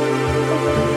Música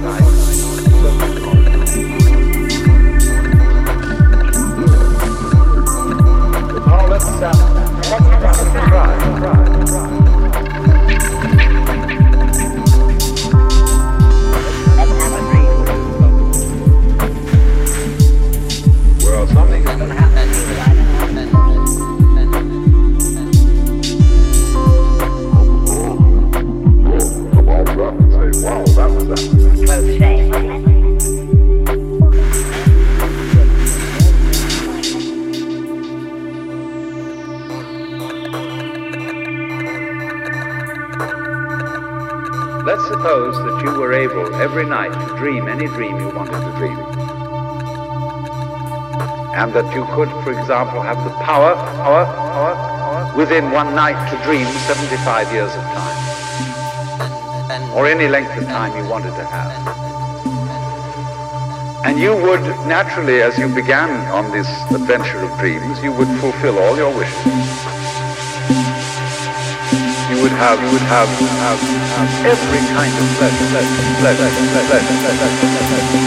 nice. That you were able every night to dream any dream you wanted to dream, and that you could, for example, have the power, power, power, power within one night to dream 75 years of time, or any length of time you wanted to have. And you would naturally, as you began on this adventure of dreams, you would fulfill all your wishes. Would have, would have, have, have every kind of pleasure, pleasure, pleasure, pleasure, pleasure, pleasure, pleasure.